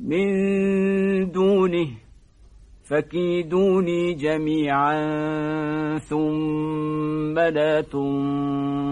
من دونه فكيدوني جميعا ثم لا تنظرون